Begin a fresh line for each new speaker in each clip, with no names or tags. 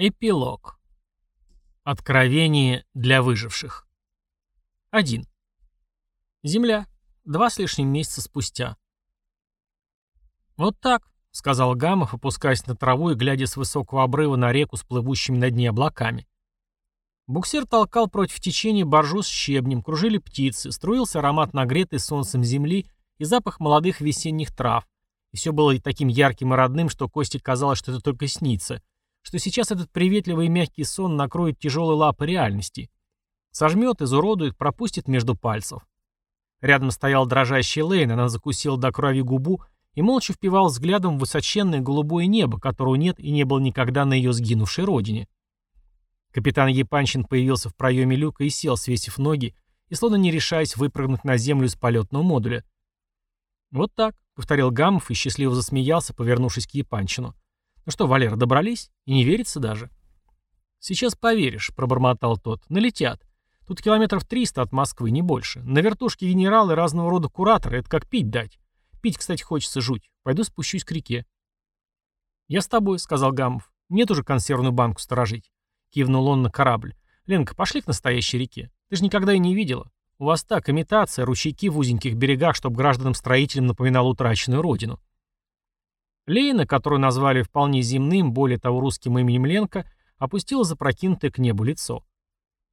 Эпилог. Откровение для выживших. 1. Земля. Два с лишним месяца спустя. «Вот так», — сказал Гамов, опускаясь на траву и глядя с высокого обрыва на реку с плывущими на дне облаками. Буксир толкал против течения боржу с щебнем, кружили птицы, струился аромат нагретой солнцем земли и запах молодых весенних трав. И все было таким ярким и родным, что Косте казалось, что это только снится — что сейчас этот приветливый и мягкий сон накроет тяжелые лапы реальности. Сожмет, изуродует, пропустит между пальцев. Рядом стоял дрожащий Лейн, она закусила до крови губу и молча впивал взглядом в высоченное голубое небо, которого нет и не было никогда на ее сгинувшей родине. Капитан Епанчин появился в проеме люка и сел, свесив ноги, и словно не решаясь выпрыгнуть на землю из полетного модуля. «Вот так», — повторил Гамов и счастливо засмеялся, повернувшись к Епанчину. «Ну что, Валера, добрались? И не верится даже?» «Сейчас поверишь», — пробормотал тот. «Налетят. Тут километров триста от Москвы, не больше. На вертушке генералы разного рода кураторы. Это как пить дать. Пить, кстати, хочется жуть. Пойду спущусь к реке». «Я с тобой», — сказал Гамов. «Нет уже консервную банку сторожить». Кивнул он на корабль. «Ленка, пошли к настоящей реке. Ты же никогда и не видела. У вас так, имитация, ручейки в узеньких берегах, чтобы гражданам-строителям напоминал утраченную родину». Лейна, которую назвали вполне земным, более того русским именем Ленка, опустила запрокинутое к небу лицо.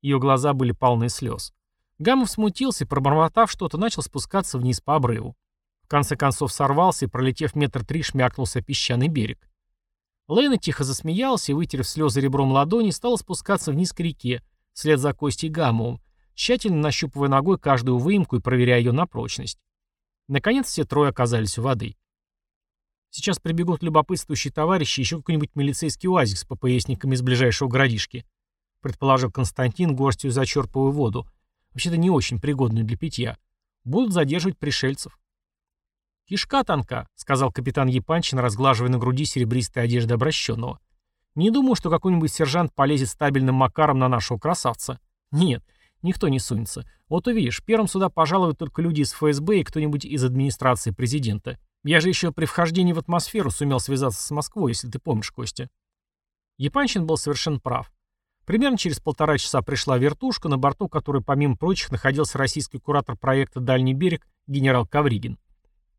Ее глаза были полны слез. Гамов смутился пробормотав что-то, начал спускаться вниз по обрыву. В конце концов сорвался и, пролетев метр три, шмякнулся песчаный берег. Лейна тихо засмеялась и, вытерев слезы ребром ладони, стала спускаться вниз к реке, вслед за Костей Гамовым, тщательно нащупывая ногой каждую выемку и проверяя ее на прочность. Наконец все трое оказались у воды. Сейчас прибегут любопытствующие товарищи еще какой-нибудь милицейский уазик с ППСниками из ближайшего городишки. Предположил Константин, горстью зачерпывая воду. Вообще-то не очень пригодную для питья. Будут задерживать пришельцев. «Кишка тонка», — сказал капитан Епанчин, разглаживая на груди серебристой одежды обращенного. «Не думаю, что какой-нибудь сержант полезет стабильным макаром на нашего красавца. Нет, никто не сунется. Вот увидишь, первым сюда пожалуют только люди из ФСБ и кто-нибудь из администрации президента. Я же еще при вхождении в атмосферу сумел связаться с Москвой, если ты помнишь, Костя. Япанчин был совершенно прав. Примерно через полтора часа пришла вертушка, на борту которой, помимо прочих, находился российский куратор проекта «Дальний берег» генерал Кавригин.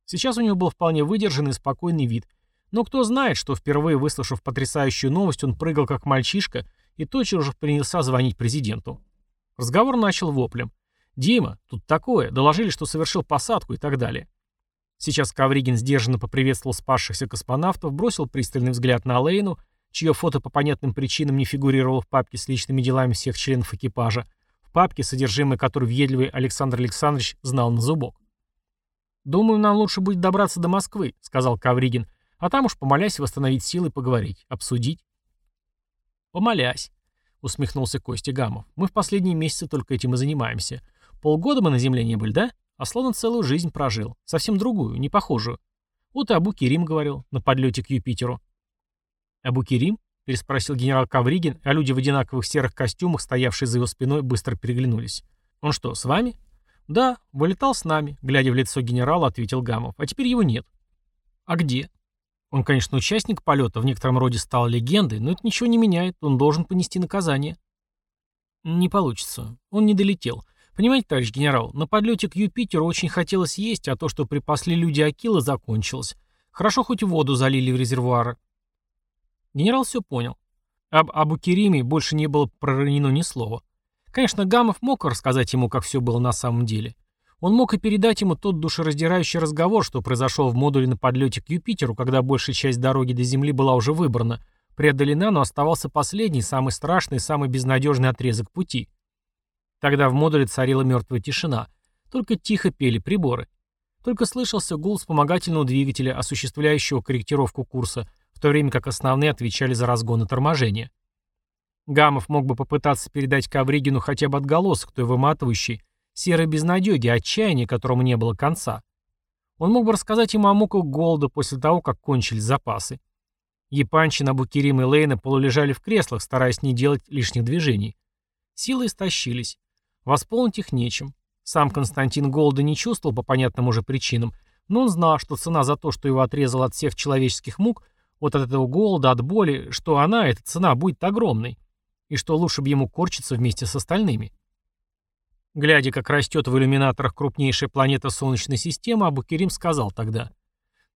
Сейчас у него был вполне выдержанный и спокойный вид. Но кто знает, что впервые выслушав потрясающую новость, он прыгал как мальчишка и тотчас же принялся звонить президенту. Разговор начал воплем. «Дима, тут такое, доложили, что совершил посадку и так далее». Сейчас Кавригин сдержанно поприветствовал спасшихся космонавтов, бросил пристальный взгляд на Лейну, чье фото по понятным причинам не фигурировало в папке с личными делами всех членов экипажа, в папке, содержимое которой въедливый Александр Александрович знал на зубок. «Думаю, нам лучше будет добраться до Москвы», — сказал Кавригин, «а там уж помолясь восстановить силы поговорить, обсудить». «Помолясь», — усмехнулся Костя Гамов. «Мы в последние месяцы только этим и занимаемся. Полгода мы на Земле не были, да?» А словно целую жизнь прожил. Совсем другую, не похожую. Вот и Абу Керим говорил на подлете к Юпитеру. «Абу Керим?» — переспросил генерал Кавригин, а люди в одинаковых серых костюмах, стоявшие за его спиной, быстро переглянулись. «Он что, с вами?» «Да, вылетал с нами», — глядя в лицо генерала, ответил Гамов. «А теперь его нет». «А где?» «Он, конечно, участник полета, в некотором роде стал легендой, но это ничего не меняет, он должен понести наказание». «Не получится. Он не долетел. Понимаете, товарищ генерал, на подлете к Юпитеру очень хотелось есть, а то, что припасли люди Акила, закончилось. Хорошо хоть воду залили в резервуары. Генерал все понял. Об Абу Кериме больше не было проронено ни слова. Конечно, Гамов мог рассказать ему, как все было на самом деле. Он мог и передать ему тот душераздирающий разговор, что произошел в модуле на подлете к Юпитеру, когда большая часть дороги до Земли была уже выбрана, преодолена, но оставался последний, самый страшный, самый безнадежный отрезок пути. Тогда в модуле царила мертвая тишина. Только тихо пели приборы. Только слышался гул вспомогательного двигателя, осуществляющего корректировку курса, в то время как основные отвечали за разгон и торможение. Гамов мог бы попытаться передать Ковригину хотя бы отголосок той выматывающей, серой безнадеги, отчаяния, которому не было конца. Он мог бы рассказать ему о муках голода после того, как кончились запасы. Епанчин, Абукерим и Лейна полулежали в креслах, стараясь не делать лишних движений. Силы истощились. Восполнить их нечем. Сам Константин голода не чувствовал по понятным уже причинам, но он знал, что цена за то, что его отрезал от всех человеческих мук, Вот от этого голода, от боли, что она, эта цена, будет огромной. И что лучше бы ему корчиться вместе с остальными. Глядя, как растет в иллюминаторах крупнейшая планета Солнечной системы, Абукерим сказал тогда.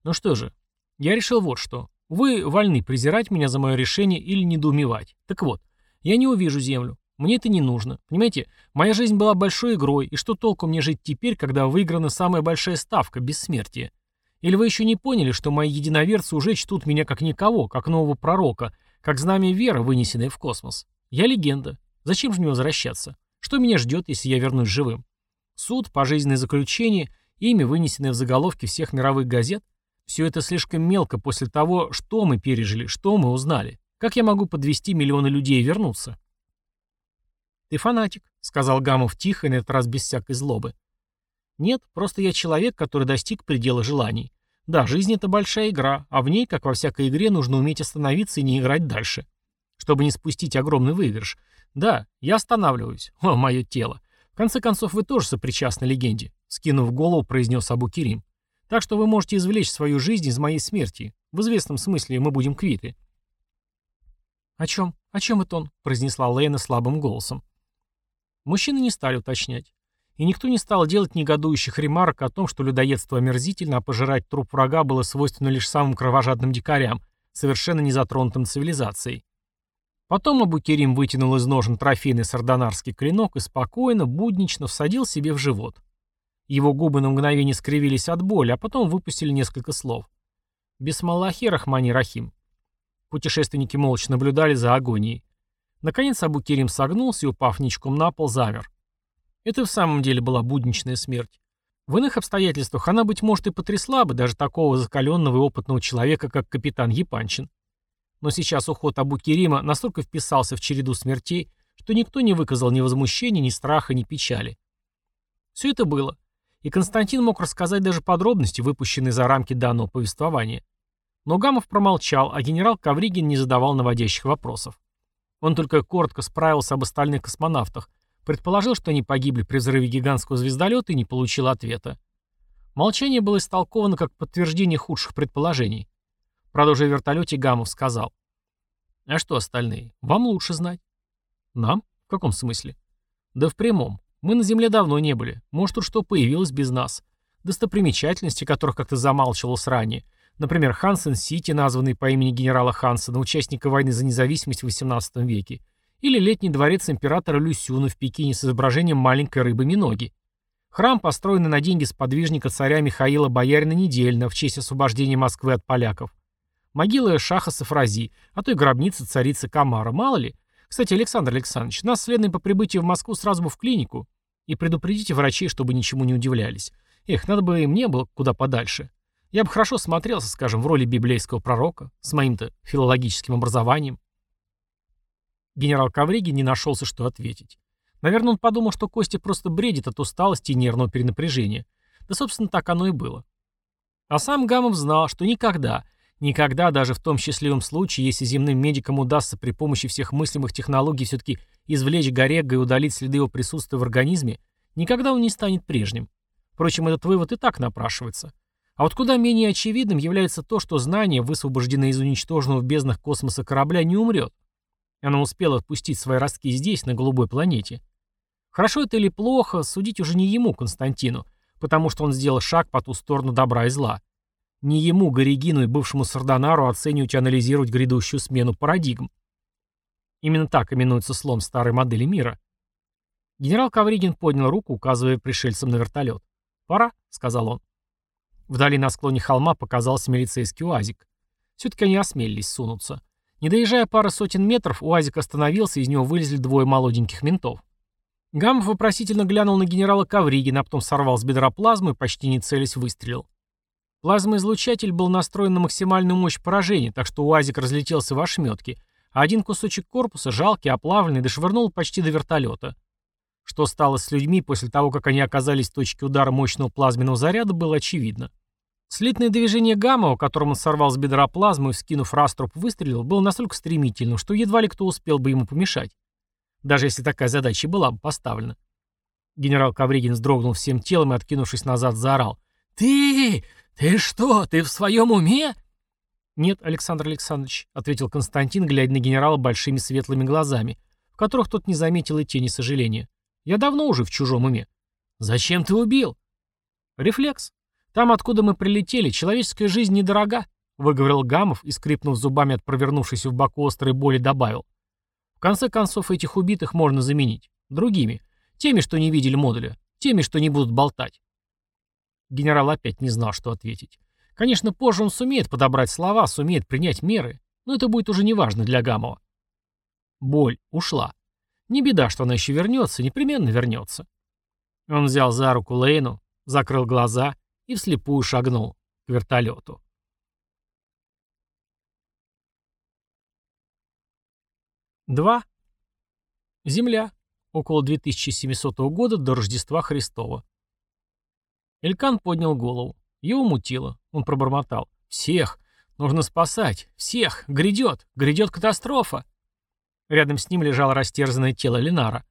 «Ну что же, я решил вот что. Вы вольны презирать меня за мое решение или недоумевать. Так вот, я не увижу Землю. Мне это не нужно. Понимаете, моя жизнь была большой игрой, и что толку мне жить теперь, когда выиграна самая большая ставка – бессмертие? Или вы еще не поняли, что мои единоверцы уже чтут меня как никого, как нового пророка, как знамя веры, вынесенное в космос? Я легенда. Зачем же мне возвращаться? Что меня ждет, если я вернусь живым? Суд, пожизненное заключение, имя, вынесенное в заголовки всех мировых газет? Все это слишком мелко после того, что мы пережили, что мы узнали. Как я могу подвести миллионы людей и вернуться? «Ты фанатик», — сказал Гамов тихо и на этот раз без всякой злобы. «Нет, просто я человек, который достиг предела желаний. Да, жизнь — это большая игра, а в ней, как во всякой игре, нужно уметь остановиться и не играть дальше, чтобы не спустить огромный выигрыш. Да, я останавливаюсь. О, мое тело. В конце концов, вы тоже сопричастны легенде», — скинув голову, произнес Абу Кирим. «Так что вы можете извлечь свою жизнь из моей смерти. В известном смысле мы будем квиты». «О чем? О чем это он?» — произнесла Лейна слабым голосом. Мужчины не стали уточнять. И никто не стал делать негодующих ремарок о том, что людоедство омерзительно, а пожирать труп врага было свойственно лишь самым кровожадным дикарям, совершенно не затронутым цивилизацией. Потом Абу-Керим вытянул из ножен трофейный сардонарский клинок и спокойно, буднично всадил себе в живот. Его губы на мгновение скривились от боли, а потом выпустили несколько слов. «Бисмаллахи рахмани рахим». Путешественники молча наблюдали за агонией. Наконец Абу-Керим согнулся и, упав ничком на пол, замер. Это в самом деле была будничная смерть. В иных обстоятельствах она, быть может, и потрясла бы даже такого закаленного и опытного человека, как капитан Епанчин. Но сейчас уход Абу-Керима настолько вписался в череду смертей, что никто не выказал ни возмущения, ни страха, ни печали. Все это было. И Константин мог рассказать даже подробности, выпущенные за рамки данного повествования. Но Гамов промолчал, а генерал Кавригин не задавал наводящих вопросов. Он только коротко справился об остальных космонавтах, предположил, что они погибли при взрыве гигантского звездолета и не получил ответа. Молчание было истолковано как подтверждение худших предположений. Продолжая в вертолете, Гамов сказал. «А что остальные? Вам лучше знать». «Нам? В каком смысле?» «Да в прямом. Мы на Земле давно не были. Может, тут что появилось без нас. Достопримечательности, которых как-то замалчивалось ранее. Например, Хансен-Сити, названный по имени генерала Хансена, участника войны за независимость в XVIII веке, или летний дворец императора Люсюна в Пекине с изображением маленькой рыбы Миноги. Храм, построенный на деньги сподвижника царя Михаила Боярина Недельна в честь освобождения Москвы от поляков. Могила Шаха Сафрази, а то и гробница царицы Камара, мало ли. Кстати, Александр Александрович, нас следует по прибытии в Москву сразу бы в клинику. И предупредите врачей, чтобы ничему не удивлялись. Эх, надо бы и мне было куда подальше. Я бы хорошо смотрелся, скажем, в роли библейского пророка, с моим-то филологическим образованием. Генерал Ковригин не нашелся, что ответить. Наверное, он подумал, что Костя просто бредит от усталости и нервного перенапряжения. Да, собственно, так оно и было. А сам Гамов знал, что никогда, никогда, даже в том счастливом случае, если земным медикам удастся при помощи всех мыслимых технологий все-таки извлечь Горега и удалить следы его присутствия в организме, никогда он не станет прежним. Впрочем, этот вывод и так напрашивается. А вот куда менее очевидным является то, что знание, высвобожденное из уничтоженного в безднах космоса корабля, не умрет. Оно успело отпустить свои ростки здесь, на голубой планете. Хорошо это или плохо, судить уже не ему, Константину, потому что он сделал шаг по ту сторону добра и зла. Не ему, Горегину и бывшему Сардонару оценивать и анализировать грядущую смену парадигм. Именно так именуется слом старой модели мира. Генерал Ковригин поднял руку, указывая пришельцам на вертолет. «Пора», — сказал он. Вдали на склоне холма показался милицейский УАЗик. Все-таки они осмелились сунуться. Не доезжая пары сотен метров, УАЗик остановился, и из него вылезли двое молоденьких ментов. Гамов вопросительно глянул на генерала Ковригина, а потом сорвал с бедра плазму и почти не целясь выстрелил. Плазмоизлучатель был настроен на максимальную мощь поражения, так что УАЗик разлетелся в ошметки, а один кусочек корпуса, жалкий, оплавленный, дошвырнул почти до вертолета. Что стало с людьми после того, как они оказались в точке удара мощного плазменного заряда, было очевидно. Слитное движение Гамма, которым он сорвал с бедра плазму и, скинув раструб, выстрелил, было настолько стремительным, что едва ли кто успел бы ему помешать. Даже если такая задача была бы поставлена. Генерал Ковригин вздрогнул всем телом и, откинувшись назад, заорал. «Ты! Ты что, ты в своем уме?» «Нет, Александр Александрович», — ответил Константин, глядя на генерала большими светлыми глазами, в которых тот не заметил и тени сожаления. «Я давно уже в чужом уме». «Зачем ты убил?» «Рефлекс. Там, откуда мы прилетели, человеческая жизнь недорога», — выговорил Гамов и, скрипнув зубами от провернувшейся в боку острой боли, добавил. «В конце концов, этих убитых можно заменить. Другими. Теми, что не видели модуля. Теми, что не будут болтать». Генерал опять не знал, что ответить. Конечно, позже он сумеет подобрать слова, сумеет принять меры, но это будет уже неважно для Гамова. Боль ушла. Не беда, что она еще вернется, непременно вернется. Он взял за руку Лейну, закрыл глаза и вслепую шагнул к вертолету. Два. Земля. Около 2700 года до Рождества Христова. Элькан поднял голову. Его мутило. Он пробормотал. «Всех! Нужно спасать! Всех! Грядет! Грядет катастрофа!» Рядом с ним лежало растерзанное тело Ленара.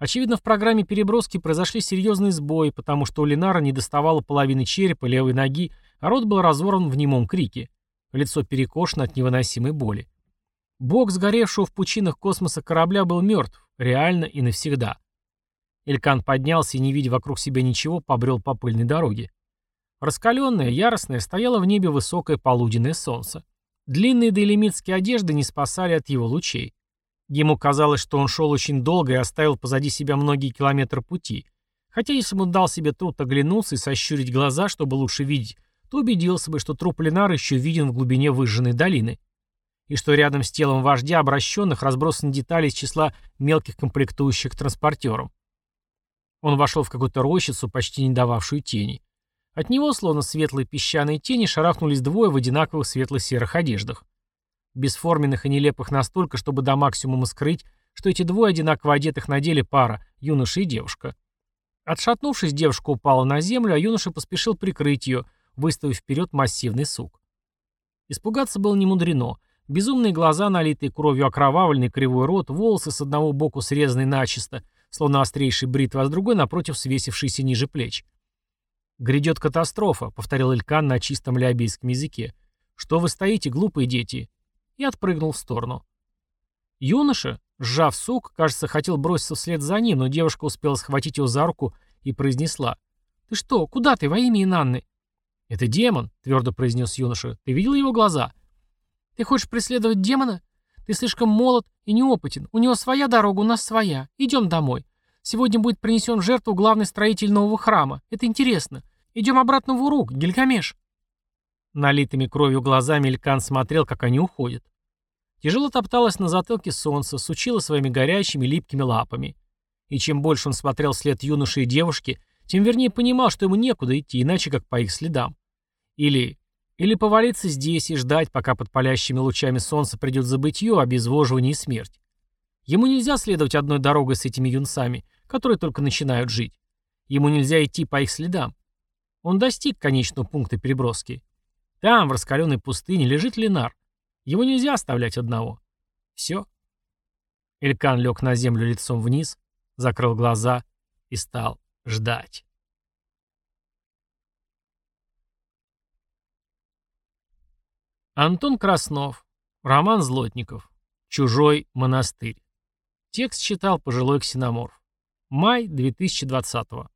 Очевидно, в программе переброски произошли серьезные сбои, потому что у Ленара не доставало половины черепа, левой ноги, а рот был разорван в немом крике. Лицо перекошено от невыносимой боли. Бог сгоревшего в пучинах космоса корабля был мертв, реально и навсегда. Элькан поднялся и, не видя вокруг себя ничего, побрел по пыльной дороге. Раскаленное, яростное, стояло в небе высокое полуденное солнце. Длинные доэлемитские одежды не спасали от его лучей. Ему казалось, что он шел очень долго и оставил позади себя многие километры пути. Хотя если бы он дал себе труд оглянуться и сощурить глаза, чтобы лучше видеть, то убедился бы, что труп Ленара еще виден в глубине выжженной долины. И что рядом с телом вождя обращенных разбросаны детали из числа мелких комплектующих к транспортерам. Он вошел в какую-то рощицу, почти не дававшую тени. От него, словно светлые песчаные тени, шарахнулись двое в одинаковых светло-серых одеждах. Бесформенных и нелепых настолько, чтобы до максимума скрыть, что эти двое одинаково одетых надели пара, юноша и девушка. Отшатнувшись, девушка упала на землю, а юноша поспешил прикрыть ее, выставив вперед массивный сук. Испугаться было немудрено. Безумные глаза, налитые кровью окровавленный кривой рот, волосы с одного боку срезанные начисто, словно острейший бритва, а с другой напротив свесившийся ниже плеч. «Грядет катастрофа», — повторил Илькан на чистом лиабийском языке. «Что вы стоите, глупые дети?» И отпрыгнул в сторону. Юноша, сжав сук, кажется, хотел броситься вслед за ним, но девушка успела схватить его за руку и произнесла. «Ты что? Куда ты? Во имя Инанны?» «Это демон», — твердо произнес юноша. «Ты видел его глаза?» «Ты хочешь преследовать демона? Ты слишком молод и неопытен. У него своя дорога, у нас своя. Идем домой. Сегодня будет принесен жертву главный строитель нового храма. Это интересно. Идем обратно в Урук, Гильгамеш. Налитыми кровью глазами Илькан смотрел, как они уходят. Тяжело топталась на затылке солнце, сучила своими горячими липкими лапами. И чем больше он смотрел вслед юноши и девушки, тем вернее понимал, что ему некуда идти, иначе как по их следам. Или... Или повалиться здесь и ждать, пока под палящими лучами солнца придет забытье, обезвоживание и смерть. Ему нельзя следовать одной дорогой с этими юнцами, которые только начинают жить. Ему нельзя идти по их следам. Он достиг конечного пункта переброски. Там, в раскаленной пустыне, лежит Ленар. Его нельзя оставлять одного. Все. Элькан лег на землю лицом вниз, закрыл глаза и стал ждать. Антон Краснов. Роман Злотников. Чужой монастырь. Текст читал пожилой ксеноморф. Май 2020 -го.